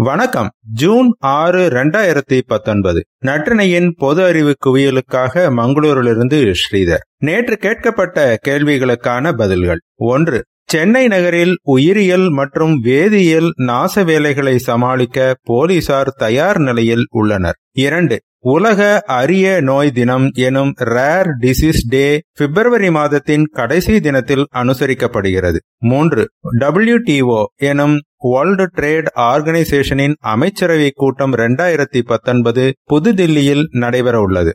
வணக்கம். ஜூன் ஆறு இரண்டாயிரத்தி பத்தொன்பது. நற்றினையின் பொது அறிவு குவியலுக்காக மங்களூரிலிருந்து ஸ்ரீதர். நேற்று கேட்கப்பட்ட கேள்விகளுக்கான பதில்கள். ஒன்று சென்னை நகரில் உயிரியல் மற்றும் வேதியியல் நாச வேலைகளை சமாளிக்க போலீசார் தயார் நிலையில் உள்ளனர். இரண்டு உலக அரிய நோய் தினம் எனும் ரேர் டிசீஸ் டே பிப்ரவரி மாதத்தின் கடைசி தினத்தில் அனுசரிக்கப்படுகிறது. மூன்று டபிள்யூடிஓ எனும் வேர்ல்டு ட்ரேட் ஆர்கனைசேஷனின் அமைச்சரவை கூட்டம் இரண்டாயிரத்தி பத்தொன்பது புதுதில்லியில் நடைபெற உள்ளது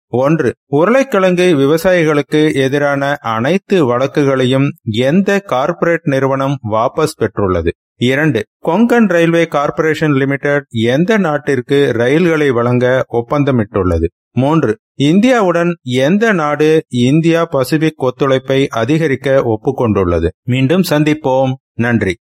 ஒன்று உருளைக்கிழங்கு விவசாயிகளுக்கு எதிரான அனைத்து வழக்குகளையும் எந்த கார்ப்பரேட் நிறுவனம் வாபஸ் பெற்றுள்ளது? இரண்டு கொங்கன் ரயில்வே கார்ப்பரேஷன் லிமிடெட் எந்த நாட்டிற்கு ரயில்களை வழங்க ஒப்பந்தமிட்டுள்ளது? மூன்று இந்தியாவுடன் எந்த நாடு இந்தியா பசிபிக் ஒத்துழைப்பை அதிகரிக்க ஒப்புக்கொண்டுள்ளது? மீண்டும் சந்திப்போம். நன்றி.